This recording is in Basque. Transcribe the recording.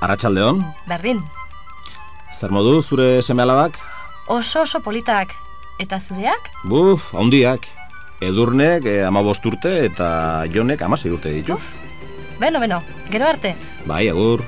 Arratxaldeon, Berdin, zer modu zure seme alabak? oso oso politak. Eta zureak? Buf, handiak. Edurnek eh, amabost urte eta jonek amasei urte ditu. Beno, beno, gero arte. Bai, agur.